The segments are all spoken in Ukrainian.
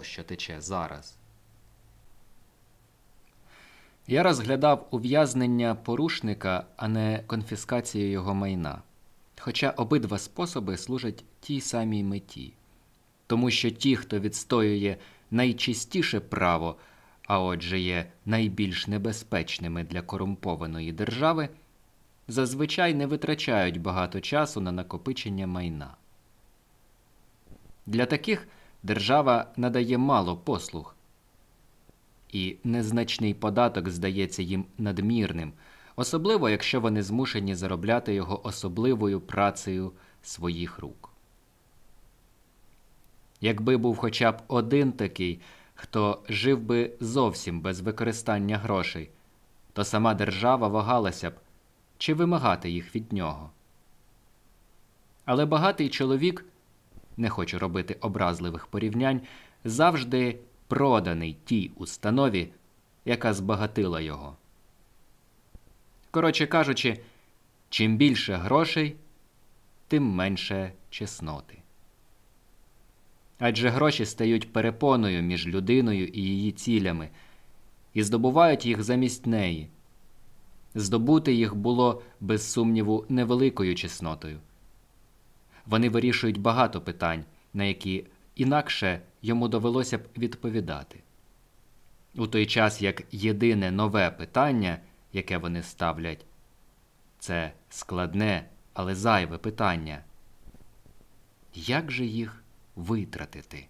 кров, що тече зараз. Я розглядав ув'язнення порушника, а не конфіскацію його майна. Хоча обидва способи служать тій самій меті, тому що ті, хто відстоює найчистіше право, а отже є найбільш небезпечними для корумпованої держави, зазвичай не витрачають багато часу на накопичення майна. Для таких держава надає мало послуг, і незначний податок здається їм надмірним, особливо якщо вони змушені заробляти його особливою працею своїх рук. Якби був хоча б один такий, хто жив би зовсім без використання грошей, то сама держава вагалася б, чи вимагати їх від нього. Але багатий чоловік, не хочу робити образливих порівнянь, завжди проданий тій установі, яка збагатила його. Коротше кажучи, чим більше грошей, тим менше чесноти. Адже гроші стають перепоною між людиною і її цілями і здобувають їх замість неї. Здобути їх було, без сумніву, невеликою чеснотою. Вони вирішують багато питань, на які інакше йому довелося б відповідати. У той час як єдине нове питання, яке вони ставлять, це складне, але зайве питання. Як же їх витратити?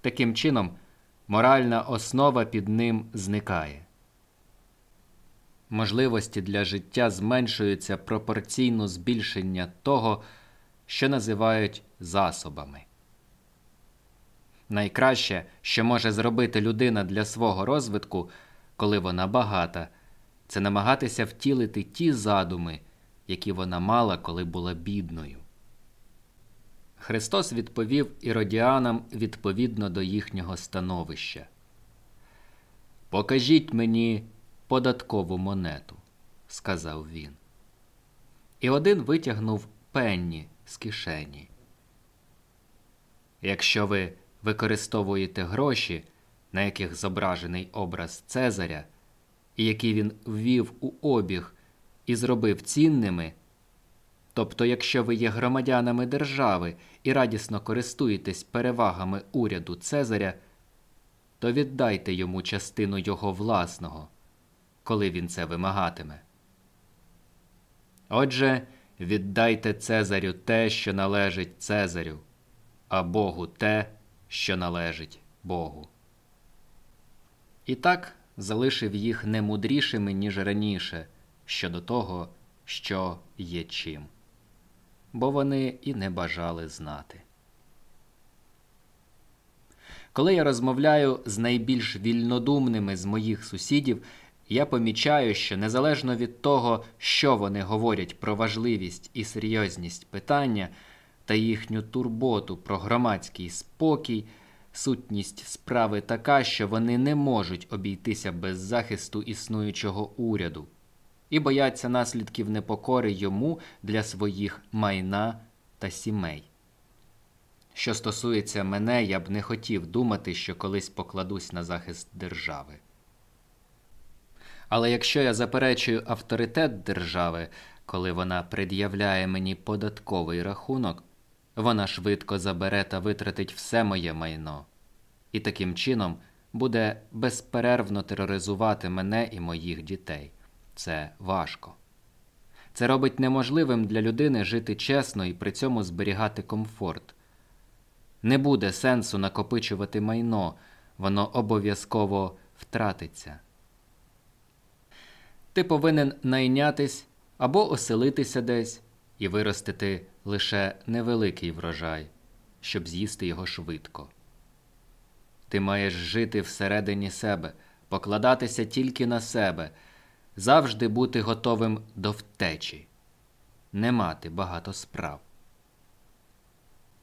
Таким чином, моральна основа під ним зникає. Можливості для життя зменшуються пропорційно збільшення того, що називають засобами. Найкраще, що може зробити людина для свого розвитку, коли вона багата, це намагатися втілити ті задуми, які вона мала, коли була бідною. Христос відповів іродіанам відповідно до їхнього становища. Покажіть мені податкову монету, сказав він. І один витягнув пенні з кишені. Якщо ви використовуєте гроші, на яких зображений образ Цезаря, і які він ввів у обіг і зробив цінними, тобто, якщо ви є громадянами держави і радісно користуєтесь перевагами уряду Цезаря, то віддайте йому частину його власного, коли він це вимагатиме. Отже, віддайте Цезарю те, що належить Цезарю, а Богу те, що належить Богу. І так залишив їх не мудрішими, ніж раніше, щодо того, що є чим, бо вони і не бажали знати. Коли я розмовляю з найбільш вільнодумними з моїх сусідів, я помічаю, що незалежно від того, що вони говорять про важливість і серйозність питання та їхню турботу про громадський спокій, сутність справи така, що вони не можуть обійтися без захисту існуючого уряду і бояться наслідків непокори йому для своїх майна та сімей. Що стосується мене, я б не хотів думати, що колись покладусь на захист держави. Але якщо я заперечую авторитет держави, коли вона пред'являє мені податковий рахунок, вона швидко забере та витратить все моє майно, і таким чином буде безперервно тероризувати мене і моїх дітей. Це важко. Це робить неможливим для людини жити чесно і при цьому зберігати комфорт. Не буде сенсу накопичувати майно, воно обов'язково втратиться. Ти повинен найнятись або оселитися десь і виростити лише невеликий врожай, щоб з'їсти його швидко. Ти маєш жити всередині себе, покладатися тільки на себе, завжди бути готовим до втечі, не мати багато справ.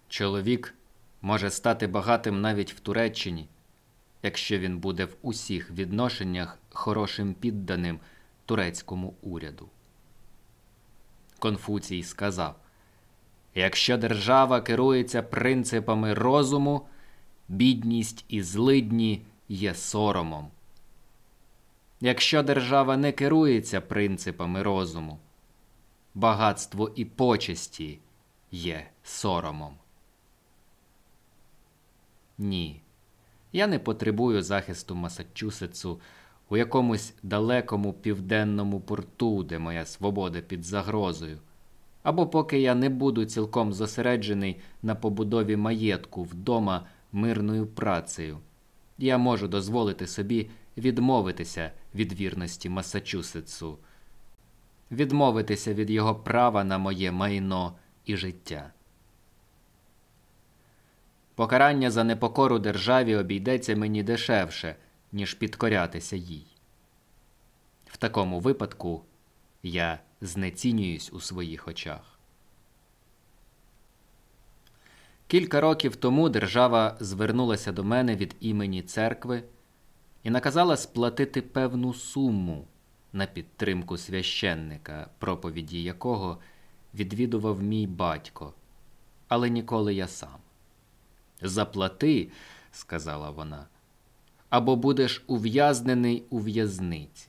Чоловік може стати багатим навіть в Туреччині, якщо він буде в усіх відношеннях хорошим підданим турецькому уряду. Конфуцій сказав Якщо держава керується принципами розуму, бідність і злидні є соромом. Якщо держава не керується принципами розуму, багатство і почесті є соромом. Ні, я не потребую захисту Масачусетсу у якомусь далекому південному порту, де моя свобода під загрозою, або поки я не буду цілком зосереджений на побудові маєтку вдома мирною працею, я можу дозволити собі відмовитися від вірності Масачусетсу, відмовитися від його права на моє майно і життя. Покарання за непокору державі обійдеться мені дешевше, ніж підкорятися їй. В такому випадку я знецінююсь у своїх очах. Кілька років тому держава звернулася до мене від імені церкви і наказала сплатити певну суму на підтримку священника, проповіді якого відвідував мій батько, але ніколи я сам. Заплати, сказала вона, або будеш ув'язнений у в'язниці.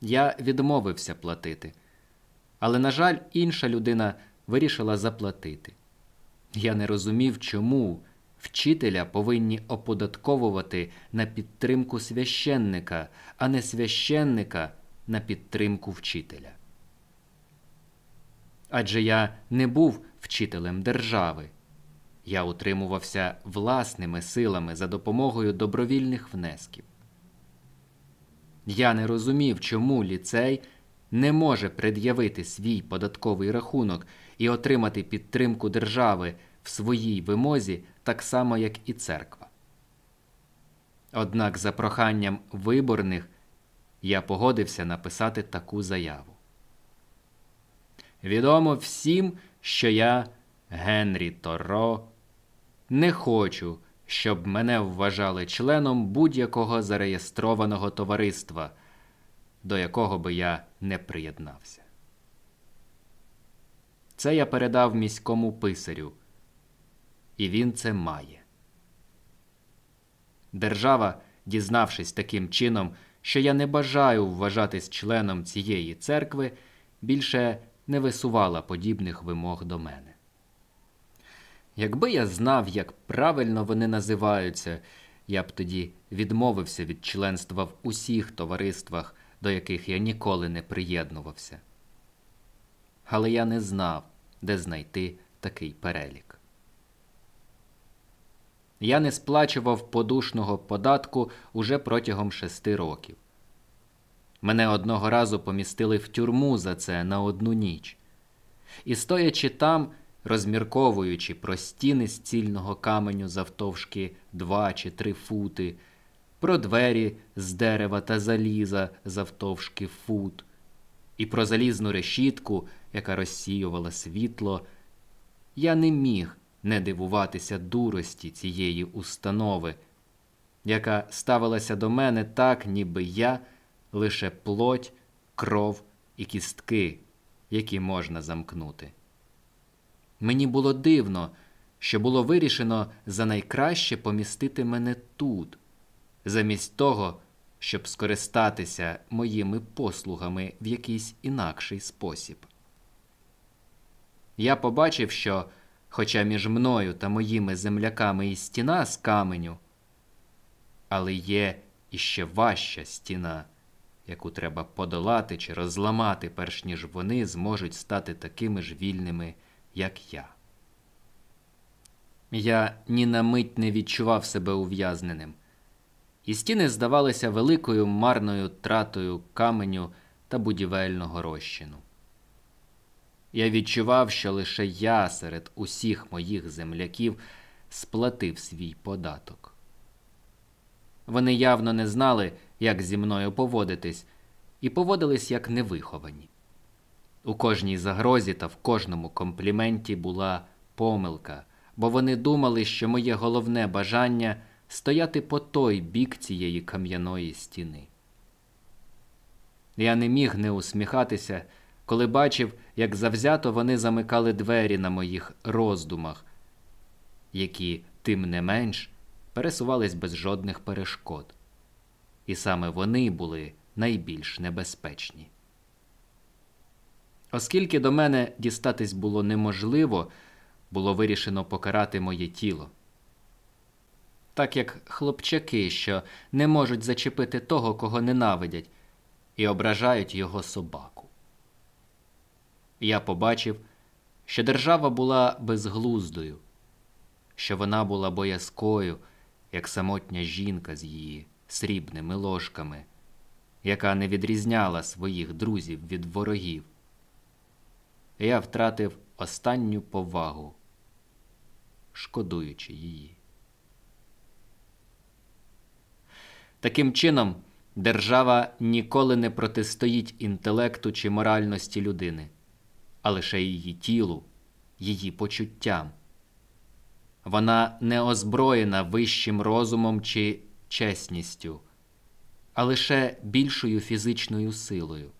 Я відмовився платити, але, на жаль, інша людина вирішила заплатити. Я не розумів, чому вчителя повинні оподатковувати на підтримку священника, а не священника на підтримку вчителя. Адже я не був вчителем держави. Я утримувався власними силами за допомогою добровільних внесків. Я не розумів, чому ліцей не може пред'явити свій податковий рахунок і отримати підтримку держави в своїй вимозі так само, як і церква. Однак, за проханням виборних, я погодився написати таку заяву. Відомо всім, що я, Генрі Торо, не хочу, щоб мене вважали членом будь-якого зареєстрованого товариства, до якого би я не приєднався. Це я передав міському писарю, і він це має. Держава, дізнавшись таким чином, що я не бажаю вважатись членом цієї церкви, більше не висувала подібних вимог до мене. Якби я знав, як правильно вони називаються, я б тоді відмовився від членства в усіх товариствах, до яких я ніколи не приєднувався. Але я не знав, де знайти такий перелік. Я не сплачував подушного податку уже протягом шести років. Мене одного разу помістили в тюрму за це на одну ніч. І стоячи там, розмірковуючи про стіни з цільного каменю завтовшки два чи три фути, про двері з дерева та заліза завтовшки фут, і про залізну решітку, яка розсіювала світло, я не міг не дивуватися дурості цієї установи, яка ставилася до мене так, ніби я лише плоть, кров і кістки, які можна замкнути. Мені було дивно, що було вирішено за найкраще помістити мене тут, замість того, щоб скористатися моїми послугами в якийсь інакший спосіб. Я побачив, що, хоча між мною та моїми земляками і стіна з каменю, але є іще важча стіна, яку треба подолати чи розламати, перш ніж вони зможуть стати такими ж вільними як я. Я ні на мить не відчував себе ув'язненим, і стіни здавалися великою марною тратою каменю та будівельного розчину. Я відчував, що лише я серед усіх моїх земляків сплатив свій податок. Вони явно не знали, як зі мною поводитись, і поводились як невиховані. У кожній загрозі та в кожному компліменті була помилка, бо вони думали, що моє головне бажання стояти по той бік цієї кам'яної стіни. Я не міг не усміхатися, коли бачив, як завзято вони замикали двері на моїх роздумах, які, тим не менш, пересувались без жодних перешкод. І саме вони були найбільш небезпечні. Оскільки до мене дістатись було неможливо, було вирішено покарати моє тіло. Так як хлопчаки, що не можуть зачепити того, кого ненавидять, і ображають його собаку. Я побачив, що держава була безглуздою, що вона була боязкою, як самотня жінка з її срібними ложками, яка не відрізняла своїх друзів від ворогів. Я втратив останню повагу, шкодуючи її. Таким чином, держава ніколи не протистоїть інтелекту чи моральності людини, а лише її тілу, її почуттям. Вона не озброєна вищим розумом чи чесністю, а лише більшою фізичною силою.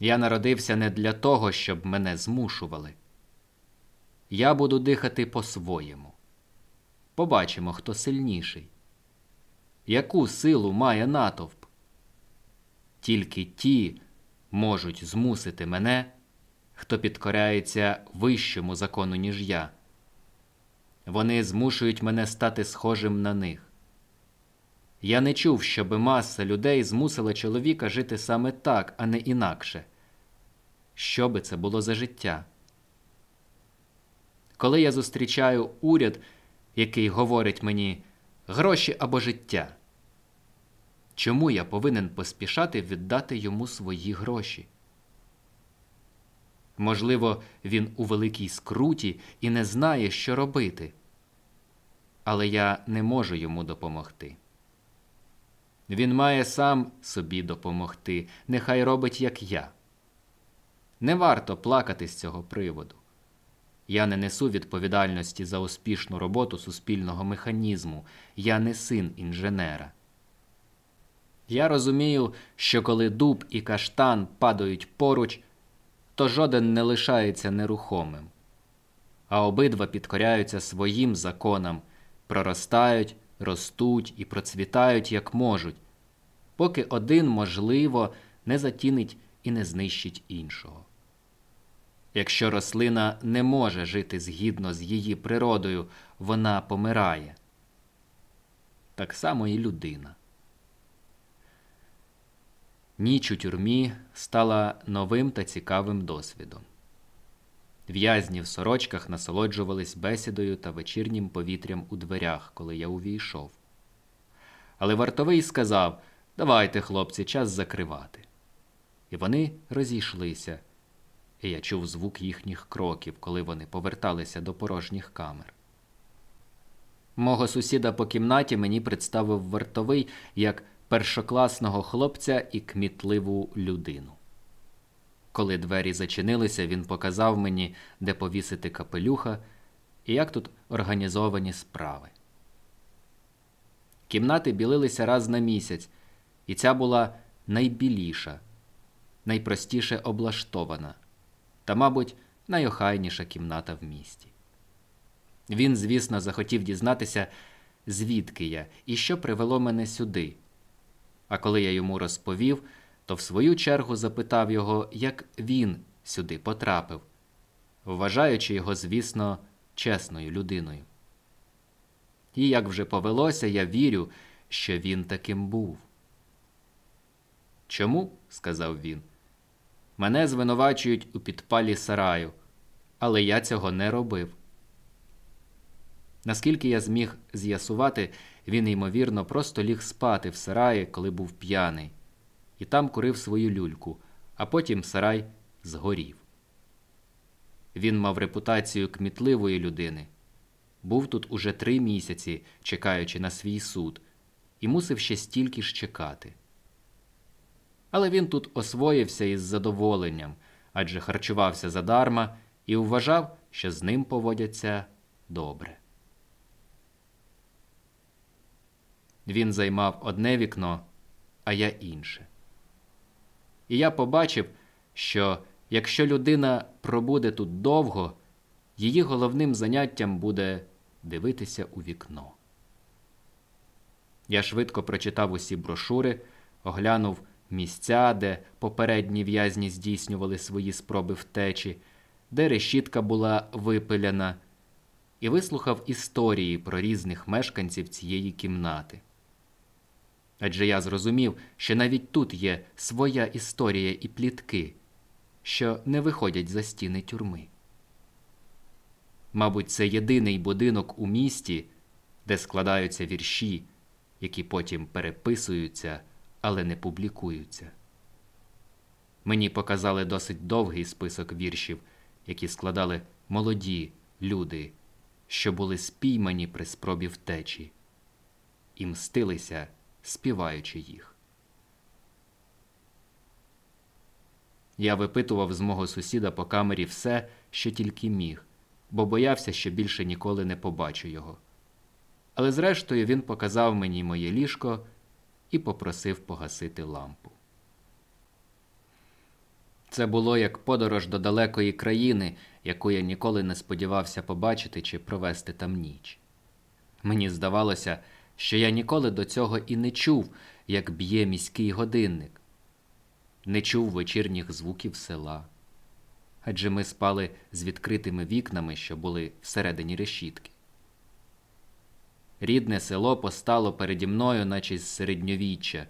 Я народився не для того, щоб мене змушували. Я буду дихати по-своєму. Побачимо, хто сильніший. Яку силу має натовп? Тільки ті можуть змусити мене, хто підкоряється вищому закону, ніж я. Вони змушують мене стати схожим на них. Я не чув, щоби маса людей змусила чоловіка жити саме так, а не інакше. Що би це було за життя? Коли я зустрічаю уряд, який говорить мені гроші або життя, чому я повинен поспішати віддати йому свої гроші? Можливо, він у великій скруті і не знає, що робити, але я не можу йому допомогти. Він має сам собі допомогти, нехай робить, як я. Не варто плакати з цього приводу. Я не несу відповідальності за успішну роботу суспільного механізму, я не син інженера. Я розумію, що коли дуб і каштан падають поруч, то жоден не лишається нерухомим, а обидва підкоряються своїм законам, проростають, ростуть і процвітають як можуть, поки один, можливо, не затінить і не знищить іншого. Якщо рослина не може жити згідно з її природою, вона помирає. Так само і людина. Ніч у тюрмі стала новим та цікавим досвідом. В'язні в сорочках насолоджувались бесідою та вечірнім повітрям у дверях, коли я увійшов. Але вартовий сказав Давайте, хлопці, час закривати. І вони розійшлися, і я чув звук їхніх кроків, коли вони поверталися до порожніх камер. Мого сусіда по кімнаті мені представив вартовий як першокласного хлопця і кмітливу людину. Коли двері зачинилися, він показав мені, де повісити капелюха і як тут організовані справи. Кімнати білилися раз на місяць, і ця була найбіліша, найпростіше облаштована та, мабуть, найохайніша кімната в місті. Він, звісно, захотів дізнатися, звідки я і що привело мене сюди. А коли я йому розповів, то в свою чергу запитав його, як він сюди потрапив, вважаючи його, звісно, чесною людиною. І як вже повелося, я вірю, що він таким був. Чому? сказав він. Мене звинувачують у підпалі сараю, але я цього не робив. Наскільки я зміг з'ясувати, він, ймовірно, просто ліг спати в сараї, коли був п'яний, і там курив свою люльку, а потім сарай згорів. Він мав репутацію кмітливої людини, був тут уже три місяці, чекаючи на свій суд, і мусив ще стільки ж чекати. Але він тут освоївся із задоволенням, адже харчувався задарма і вважав, що з ним поводяться добре. Він займав одне вікно, а я інше. І я побачив, що якщо людина пробуде тут довго, її головним заняттям буде дивитися у вікно. Я швидко прочитав усі брошури, оглянув місця, де попередні в'язні здійснювали свої спроби втечі, де решітка була випиляна, і вислухав історії про різних мешканців цієї кімнати. Адже я зрозумів, що навіть тут є своя історія і плітки, що не виходять за стіни тюрми. Мабуть, це єдиний будинок у місті, де складаються вірші, які потім переписуються, але не публікуються. Мені показали досить довгий список віршів, які складали молоді люди, що були спіймані при спробі втечі, і мстилися, співаючи їх. Я випитував з мого сусіда по камері все, що тільки міг, бо боявся, що більше ніколи не побачу його. Але зрештою він показав мені моє ліжко і попросив погасити лампу. Це було як подорож до далекої країни, яку я ніколи не сподівався побачити чи провести там ніч. Мені здавалося, що я ніколи до цього і не чув, як б'є міський годинник, не чув вечірніх звуків села. Адже ми спали з відкритими вікнами, що були всередині решітки. Рідне село постало переді мною, наче з середньовіччя,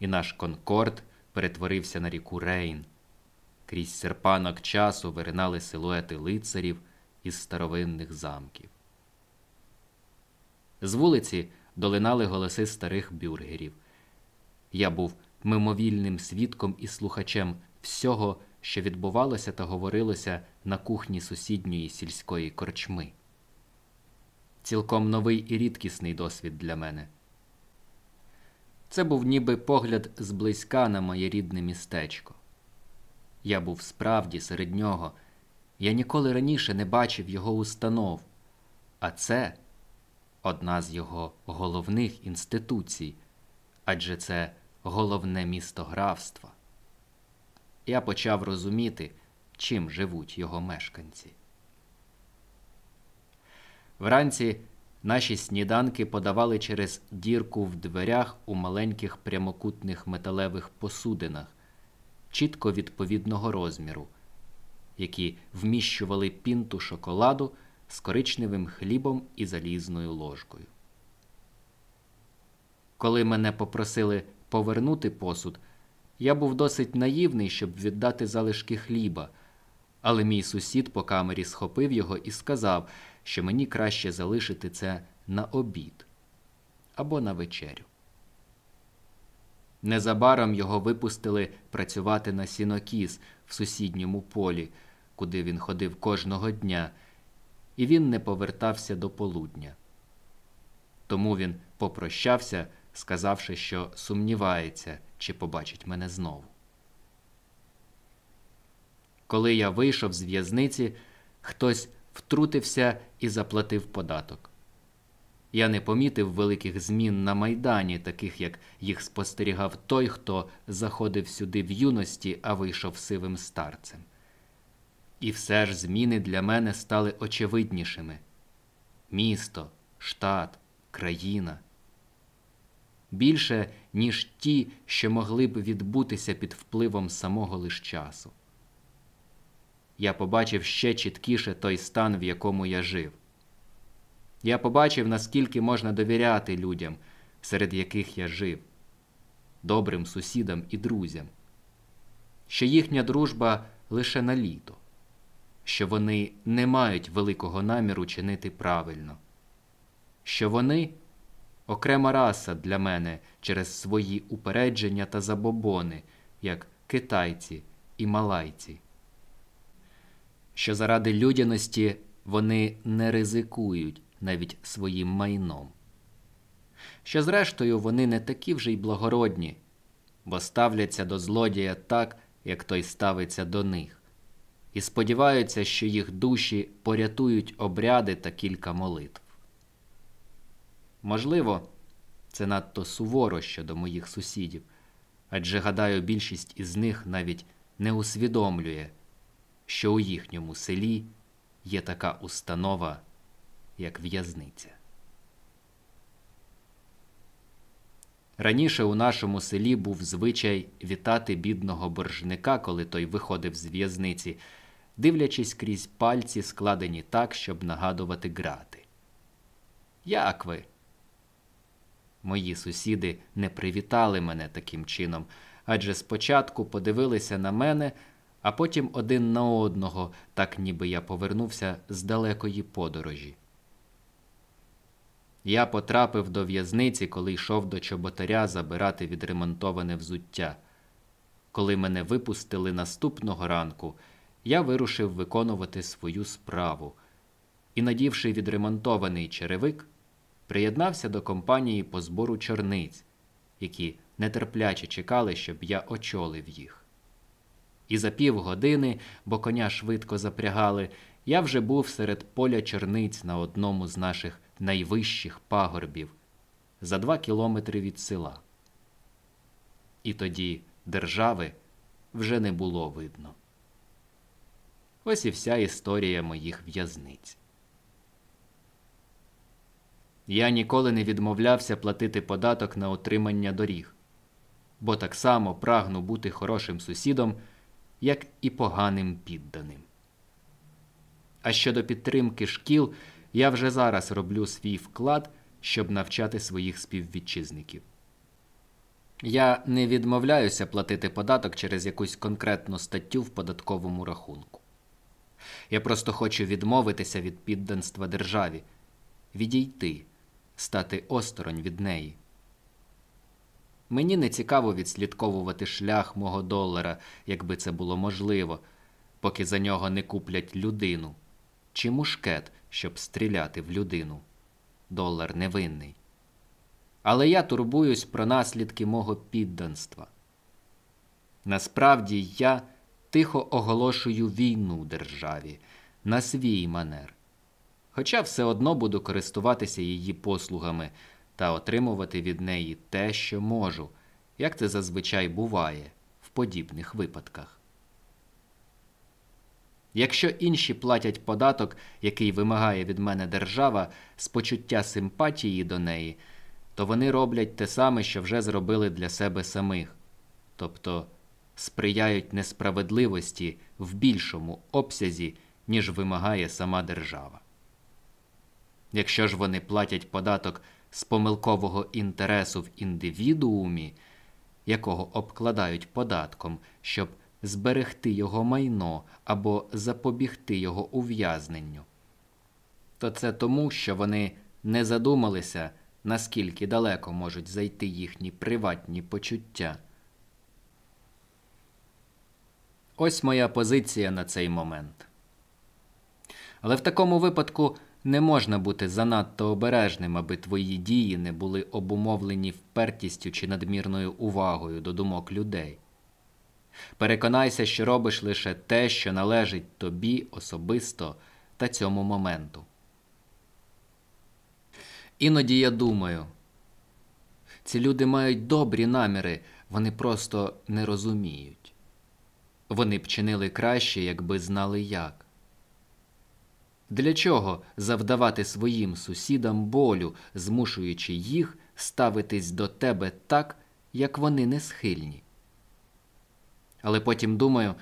і наш конкорд перетворився на ріку Рейн. Крізь серпанок часу виринали силуети лицарів із старовинних замків. З вулиці долинали голоси старих бюргерів. Я був мимовільним свідком і слухачем всього, що відбувалося та говорилося на кухні сусідньої сільської корчми. Цілком новий і рідкісний досвід для мене. Це був ніби погляд зблизька на моє рідне містечко. Я був справді серед нього. Я ніколи раніше не бачив його установ, а це одна з його головних інституцій, адже це головне місто графства. Я почав розуміти, чим живуть його мешканці. Вранці наші сніданки подавали через дірку в дверях у маленьких прямокутних металевих посудинах, чітко відповідного розміру, які вміщували пінту шоколаду з коричневим хлібом і залізною ложкою. Коли мене попросили повернути посуд, я був досить наївний, щоб віддати залишки хліба, але мій сусід по камері схопив його і сказав, що мені краще залишити це на обід або на вечерю. Незабаром його випустили працювати на сінокіс в сусідньому полі, куди він ходив кожного дня, і він не повертався до полудня. Тому він попрощався, сказавши, що сумнівається, чи побачить мене знову. Коли я вийшов з в'язниці, хтось втрутився і заплатив податок. Я не помітив великих змін на майдані, таких як їх спостерігав той, хто заходив сюди в юності, а вийшов сивим старцем. І все ж зміни для мене стали очевиднішими місто, штат, країна. Більше, ніж ті, що могли б відбутися під впливом самого лиш часу. Я побачив ще чіткіше той стан, в якому я жив. Я побачив, наскільки можна довіряти людям, серед яких я жив, добрим сусідам і друзям, що їхня дружба лише на літо, що вони не мають великого наміру чинити правильно, що вони окрема раса для мене через свої упередження та забобони, як китайці і малайці, що заради людяності вони не ризикують навіть своїм майном. Що, зрештою, вони не такі вже й благородні, бо ставляться до злодія так, як той ставиться до них, і сподіваються, що їх душі порятують обряди та кілька молитв. Можливо, це надто суворо щодо моїх сусідів, адже гадаю, більшість із них навіть не усвідомлює, що у їхньому селі є така установа, як в'язниця. Раніше у нашому селі був звичай вітати бідного боржника, коли той виходив з в'язниці, дивлячись крізь пальці, складені так, щоб нагадувати грати. Як ви? Мої сусіди не привітали мене таким чином, адже спочатку подивилися на мене, а потім один на одного, так ніби я повернувся з далекої подорожі. Я потрапив до в'язниці, коли йшов до чоботаря забирати відремонтоване взуття. Коли мене випустили наступного ранку, я вирушив виконувати свою справу і, надівши відремонтований черевик, приєднався до компанії по збору чорниць, які нетерпляче чекали, щоб я очолив їх. І за півгодини, бо коня швидко запрягали, я вже був серед поля чорниць на одному з наших найвищих пагорбів за два кілометри від села. І тоді держави вже не було видно. Ось і вся історія моїх в'язниць. Я ніколи не відмовлявся платити податок на отримання доріг, бо так само прагну бути хорошим сусідом, як і поганим підданим. А щодо підтримки шкіл, я вже зараз роблю свій вклад, щоб навчати своїх співвітчизників. Я не відмовляюся платити податок через якусь конкретну статтю в податковому рахунку. Я просто хочу відмовитися від підданства державі, відійти, стати осторонь від неї. Мені не цікаво відслідковувати шлях мого долара, якби це було можливо, поки за нього не куплять людину чи мушкет, щоб стріляти в людину. Долар невинний. Але я турбуюсь про наслідки мого підданства. Насправді я тихо оголошую війну державі на свій манер, хоча все одно буду користуватися її послугами та отримувати від неї те, що можу, як це зазвичай буває в подібних випадках. Якщо інші платять податок, який вимагає від мене держава, з почуття симпатії до неї, то вони роблять те саме, що вже зробили для себе самих, тобто сприяють несправедливості в більшому обсязі, ніж вимагає сама держава. Якщо ж вони платять податок з помилкового інтересу в індивідуумі, якого обкладають податком, щоб зберегти його майно або запобігти його ув'язненню, то це тому, що вони не задумалися, наскільки далеко можуть зайти їхні приватні почуття. Ось моя позиція на цей момент. Але в такому випадку не можна бути занадто обережним, аби твої дії не були обумовлені впертістю чи надмірною увагою до думок людей. Переконайся, що робиш лише те, що належить тобі особисто та цьому моменту. Іноді я думаю, ці люди мають добрі наміри, вони просто не розуміють. Вони б чинили краще, якби знали як. Для чого завдавати своїм сусідам болю, змушуючи їх ставитись до тебе так, як вони не схильні? Але потім думаю,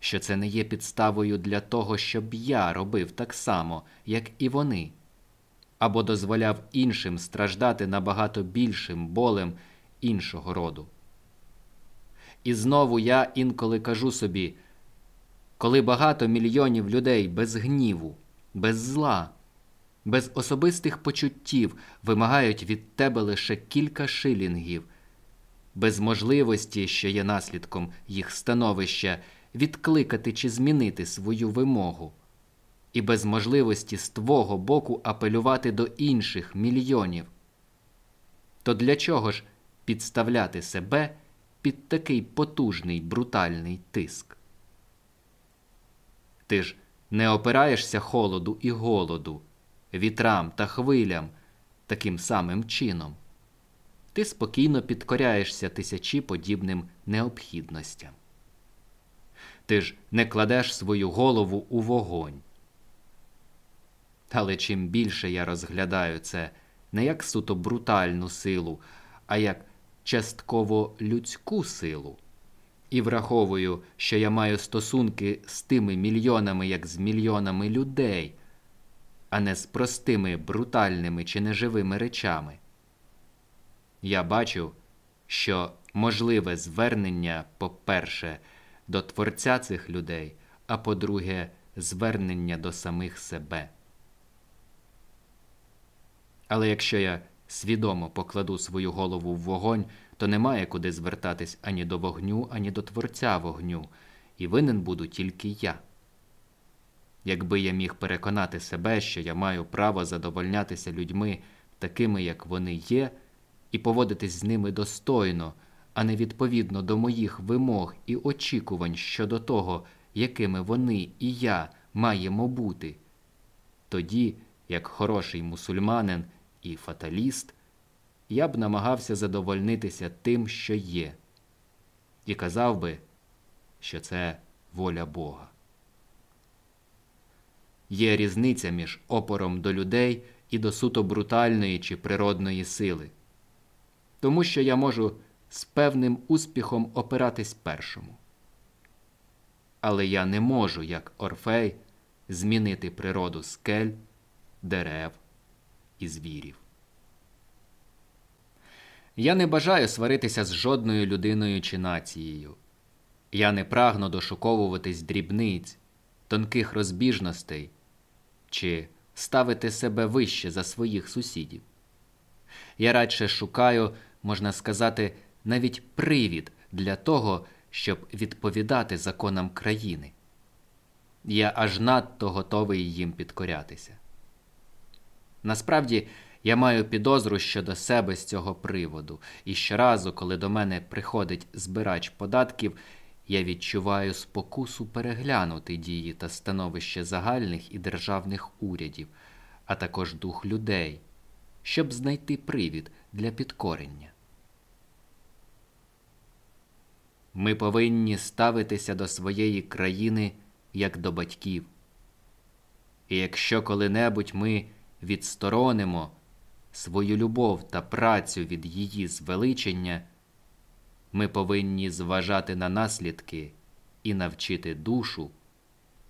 що це не є підставою для того, щоб я робив так само, як і вони, або дозволяв іншим страждати набагато більшим болем іншого роду. І знову я інколи кажу собі, коли багато мільйонів людей без гніву, без зла, без особистих почуттів вимагають від тебе лише кілька шилінгів без можливості, що є наслідком їх становища, відкликати чи змінити свою вимогу, і без можливості з твого боку апелювати до інших мільйонів. То для чого ж підставляти себе під такий потужний брутальний тиск? Ти ж не опираєшся холоду і голоду, вітрам та хвилям таким самим чином ти спокійно підкоряєшся тисячі подібним необхідностям. Ти ж не кладеш свою голову у вогонь. Але чим більше я розглядаю це не як суто брутальну силу, а як частково людську силу, і враховую, що я маю стосунки з тими мільйонами, як з мільйонами людей, а не з простими брутальними чи неживими речами. Я бачу, що можливе звернення, по-перше, до творця цих людей, а по-друге, звернення до самих себе. Але якщо я свідомо покладу свою голову в вогонь, то немає куди звертатись ані до вогню, ані до творця вогню, і винен буду тільки я. Якби я міг переконати себе, що я маю право задовольнятися людьми такими, як вони є, і поводитись з ними достойно, а не відповідно до моїх вимог і очікувань щодо того, якими вони і я маємо бути, тоді, як хороший мусульманин і фаталіст, я б намагався задовольнитися тим, що є, і казав би, що це воля Бога. Є різниця між опором до людей і до суто брутальної чи природної сили, тому що я можу з певним успіхом опиратись першому. Але я не можу, як Орфей, змінити природу скель, дерев і звірів. Я не бажаю сваритися з жодною людиною чи нацією. Я не прагну дошуковуватись дрібниць, тонких розбіжностей чи ставити себе вище за своїх сусідів. Я радше шукаю, можна сказати, навіть привід для того, щоб відповідати законам країни. Я аж надто готовий їм підкорятися. Насправді, я маю підозру щодо себе з цього приводу, і щоразу, коли до мене приходить збирач податків, я відчуваю спокусу переглянути дії та становище загальних і державних урядів, а також дух людей, щоб знайти привід для підкорення. Ми повинні ставитися до своєї країни як до батьків. І якщо коли-небудь ми відсторонимо свою любов та працю від її звеличення, ми повинні зважати на наслідки і навчити душу,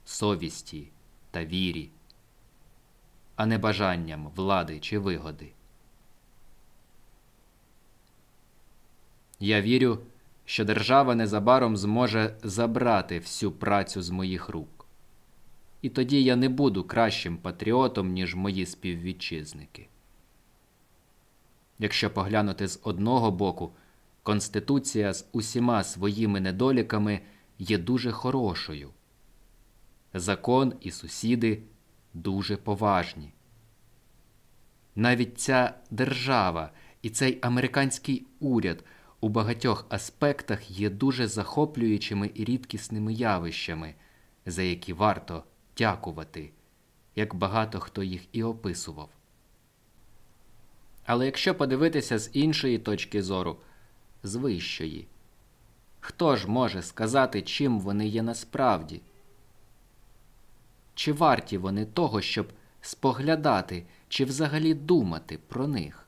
совісті та вірі, а не бажанням влади чи вигоди. Я вірю, що держава незабаром зможе забрати всю працю з моїх рук. І тоді я не буду кращим патріотом, ніж мої співвітчизники. Якщо поглянути з одного боку, Конституція з усіма своїми недоліками є дуже хорошою. Закон і сусіди дуже поважні. Навіть ця держава і цей американський уряд у багатьох аспектах є дуже захоплюючими і рідкісними явищами, за які варто дякувати, як багато хто їх і описував. Але якщо подивитися з іншої точки зору, з вищої, хто ж може сказати, чим вони є насправді? Чи варті вони того, щоб споглядати, чи взагалі думати про них?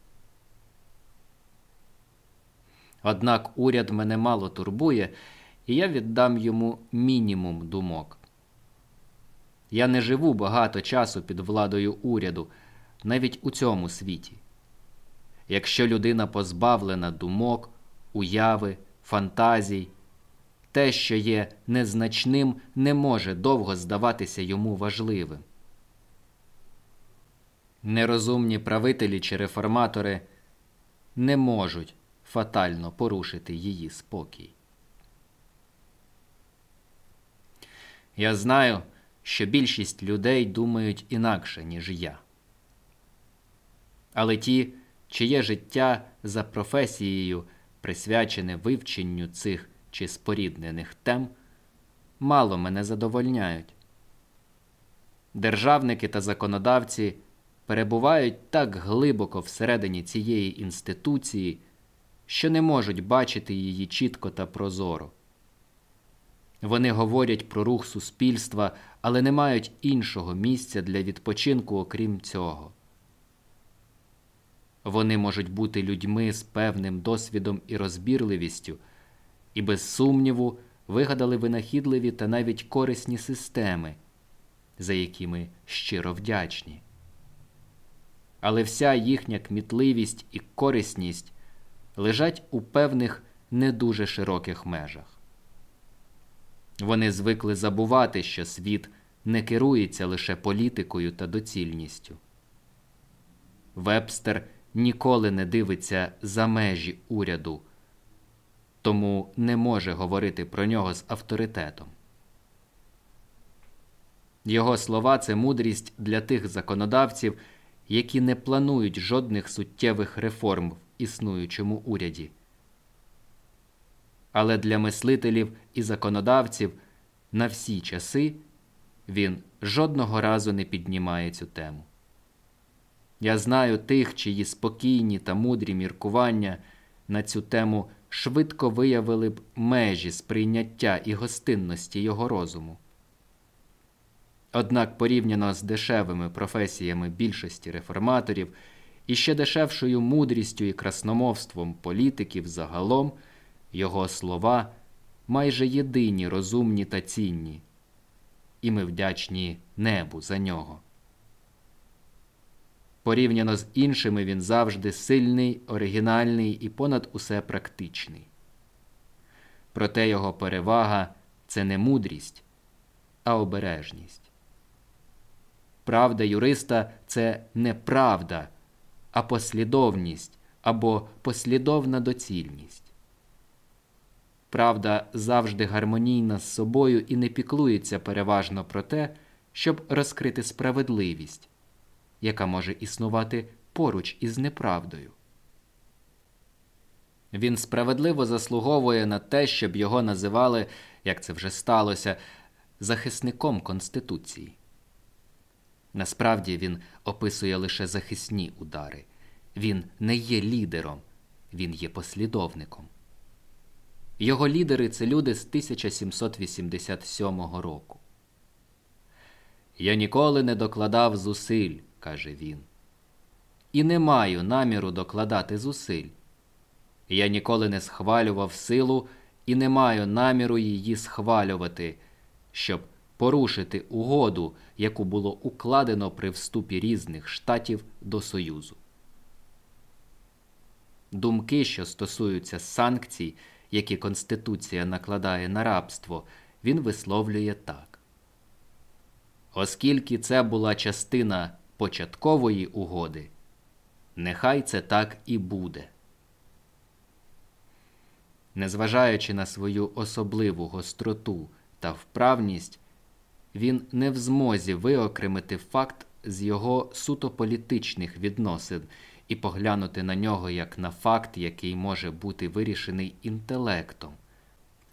Однак уряд мене мало турбує, і я віддам йому мінімум думок. Я не живу багато часу під владою уряду, навіть у цьому світі. Якщо людина позбавлена думок, уяви, фантазій, те, що є незначним, не може довго здаватися йому важливим. Нерозумні правителі чи реформатори не можуть фатально порушити її спокій. Я знаю, що більшість людей думають інакше, ніж я. Але ті, чиє життя за професією присвячене вивченню цих чи споріднених тем, мало мене задовольняють. Державники та законодавці перебувають так глибоко всередині цієї інституції, що не можуть бачити її чітко та прозоро. Вони говорять про рух суспільства, але не мають іншого місця для відпочинку, окрім цього. Вони можуть бути людьми з певним досвідом і розбірливістю, і, без сумніву, вигадали винахідливі та навіть корисні системи, за які ми щиро вдячні. Але вся їхня кмітливість і корисність лежать у певних не дуже широких межах. Вони звикли забувати, що світ не керується лише політикою та доцільністю. Вебстер ніколи не дивиться за межі уряду, тому не може говорити про нього з авторитетом. Його слова це мудрість для тих законодавців, які не планують жодних суттєвих реформ в існуючому уряді. Але для мислителів і законодавців на всі часи він жодного разу не піднімає цю тему. Я знаю тих, чиї спокійні та мудрі міркування на цю тему швидко виявили б межі сприйняття і гостинності його розуму. Однак порівняно з дешевими професіями більшості реформаторів і ще дешевшою мудрістю і красномовством політиків загалом, його слова майже єдині розумні та цінні, і ми вдячні небу за нього. Порівняно з іншими він завжди сильний, оригінальний і понад усе практичний. Проте його перевага це не мудрість, а обережність. Правда юриста це не правда, а послідовність або послідовна доцільність. Правда завжди гармонійна з собою і не піклується переважно про те, щоб розкрити справедливість, яка може існувати поруч із неправдою. Він справедливо заслуговує на те, щоб його називали, як це вже сталося, захисником Конституції. Насправді він описує лише захисні удари. Він не є лідером, він є послідовником. Його лідери це люди з 1787 року. Я ніколи не докладав зусиль, каже він. І не маю наміру докладати зусиль. Я ніколи не схвалював силу і не маю наміру її схвалювати, щоб порушити угоду, яку було укладено при вступі різних штатів до Союзу. Думки, що стосуються санкцій, які Конституція накладає на рабство, він висловлює так. Оскільки це була частина початкової угоди, нехай це так і буде. Незважаючи на свою особливу гостроту та вправність, він не в змозі виокремити факт з його суто політичних відносин і поглянути на нього як на факт, який може бути вирішений інтелектом.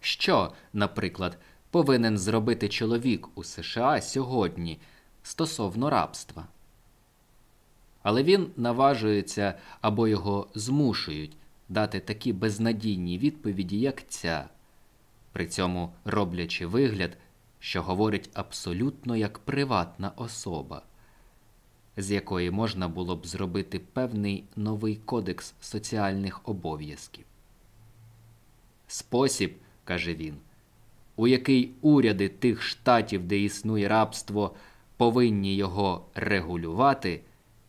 Що, наприклад, повинен зробити чоловік у США сьогодні стосовно рабства? Але він наважується або його змушують дати такі безнадійні відповіді, як ця, при цьому роблячи вигляд, що говорить абсолютно як приватна особа, з якої можна було б зробити певний новий кодекс соціальних обов'язків. Спосіб, каже він, у який уряди тих штатів, де існує рабство, повинні його регулювати,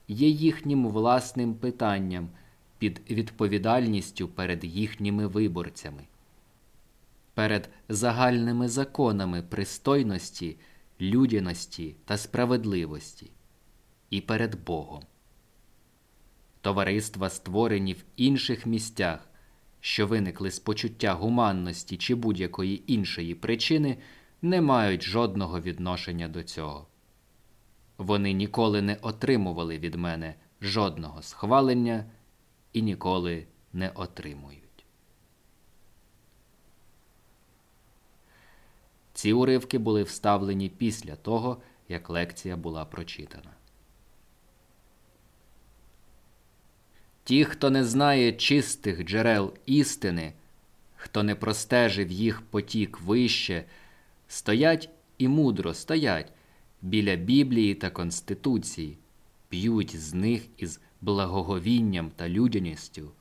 є їхнім власним питанням під відповідальністю перед їхніми виборцями перед загальними законами пристойності, людяності та справедливості і перед Богом. Товариства, створені в інших місцях, що виникли з почуття гуманності чи будь-якої іншої причини, не мають жодного відношення до цього. Вони ніколи не отримували від мене жодного схвалення і ніколи не отримують. Ці уривки були вставлені після того, як лекція була прочитана. Ті, хто не знає чистих джерел істини, хто не простежив їх потік вище, стоять і мудро стоять біля Біблії та Конституції, п'ють з них із благоговінням та людяністю.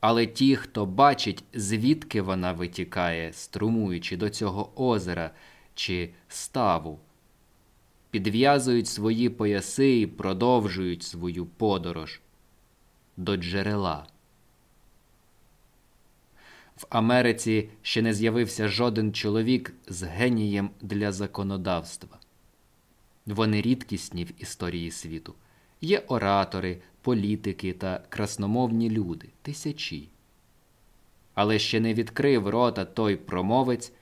Але ті, хто бачить, звідки вона витікає, струмуючи до цього озера чи ставу, підв'язують свої пояси і продовжують свою подорож до джерела. В Америці ще не з'явився жоден чоловік з генієм для законодавства. Вони рідкісні в історії світу. Є оратори, політики та красномовні люди тисячі. Але ще не відкрив рота той промовець,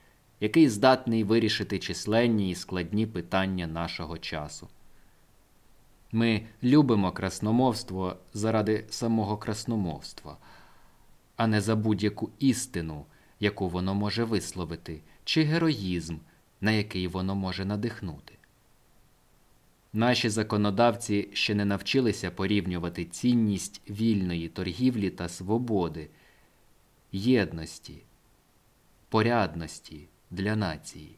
який здатний вирішити численні і складні питання нашого часу. Ми любимо красномовство заради самого красномовства, а не за будь-яку істину, яку воно може висловити, чи героїзм, на який воно може надихнути. Наші законодавці ще не навчилися порівнювати цінність вільної торгівлі та свободи, єдності, порядності для нації.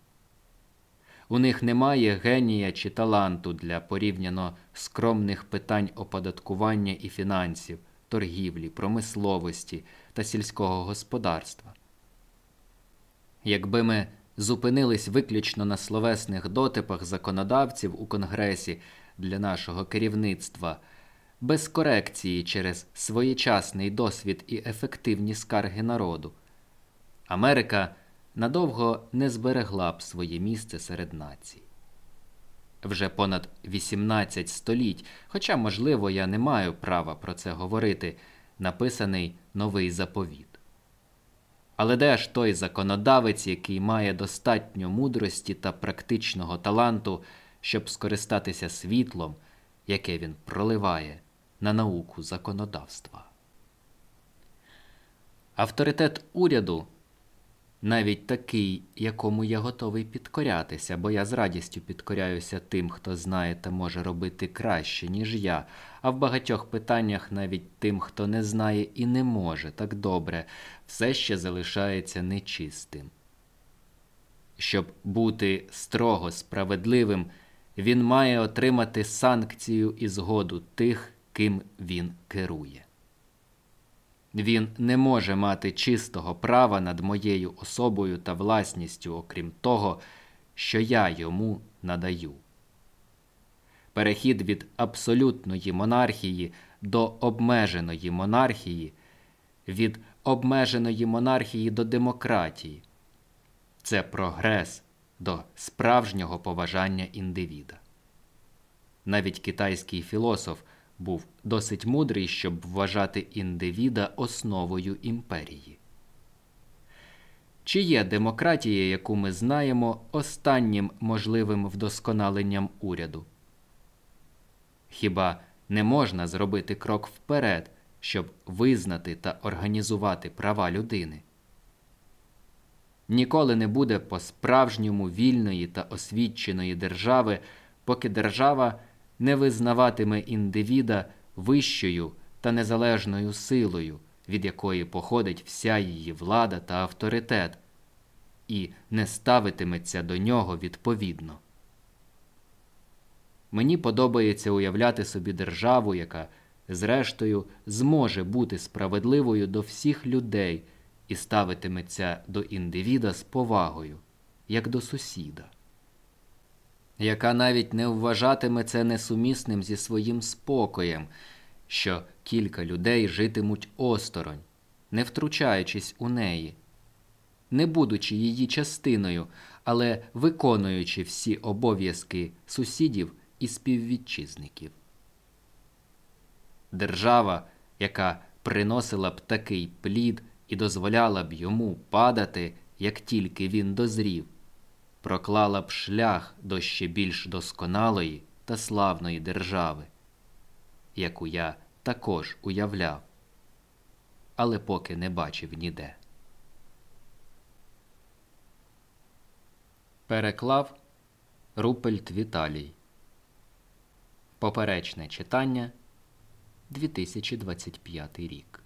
У них немає генія чи таланту для порівняно скромних питань оподаткування і фінансів, торгівлі, промисловості та сільського господарства. Якби ми зупинились виключно на словесних дотипах законодавців у Конгресі для нашого керівництва, без корекції через своєчасний досвід і ефективні скарги народу, Америка надовго не зберегла б своє місце серед націй. Вже понад 18 століть, хоча, можливо, я не маю права про це говорити, написаний новий заповіт. Але де ж той законодавець, який має достатньо мудрості та практичного таланту, щоб скористатися світлом, яке він проливає на науку законодавства? Авторитет уряду навіть такий, якому я готовий підкорятися, бо я з радістю підкоряюся тим, хто знає та може робити краще, ніж я, а в багатьох питаннях навіть тим, хто не знає і не може так добре, все ще залишається нечистим. Щоб бути строго справедливим, він має отримати санкцію і згоду тих, ким він керує. Він не може мати чистого права над моєю особою та власністю, окрім того, що я йому надаю. Перехід від абсолютної монархії до обмеженої монархії, від обмеженої монархії до демократії це прогрес до справжнього поважання індивіда. Навіть китайський філософ був досить мудрий, щоб вважати індивіда основою імперії. Чи є демократія, яку ми знаємо, останнім можливим вдосконаленням уряду? Хіба не можна зробити крок вперед, щоб визнати та організувати права людини? Ніколи не буде по справжньому вільної та освіченої держави, поки держава не визнаватиме індивіда вищою та незалежною силою, від якої походить вся її влада та авторитет, і не ставитиметься до нього відповідно. Мені подобається уявляти собі державу, яка, зрештою, зможе бути справедливою до всіх людей і ставитиметься до індивіда з повагою, як до сусіда яка навіть не вважатиме це несумісним зі своїм спокоєм, що кілька людей житимуть осторонь, не втручаючись у неї, не будучи її частиною, але виконуючи всі обов'язки сусідів і співвітчизників. Держава, яка приносила б такий плід і дозволяла б йому падати, як тільки він дозрів проклала б шлях до ще більш досконалої та славної держави, яку я також уявляв, але поки не бачив ніде. Переклав Рупельт Віталій. Поперечне читання 2025 рік.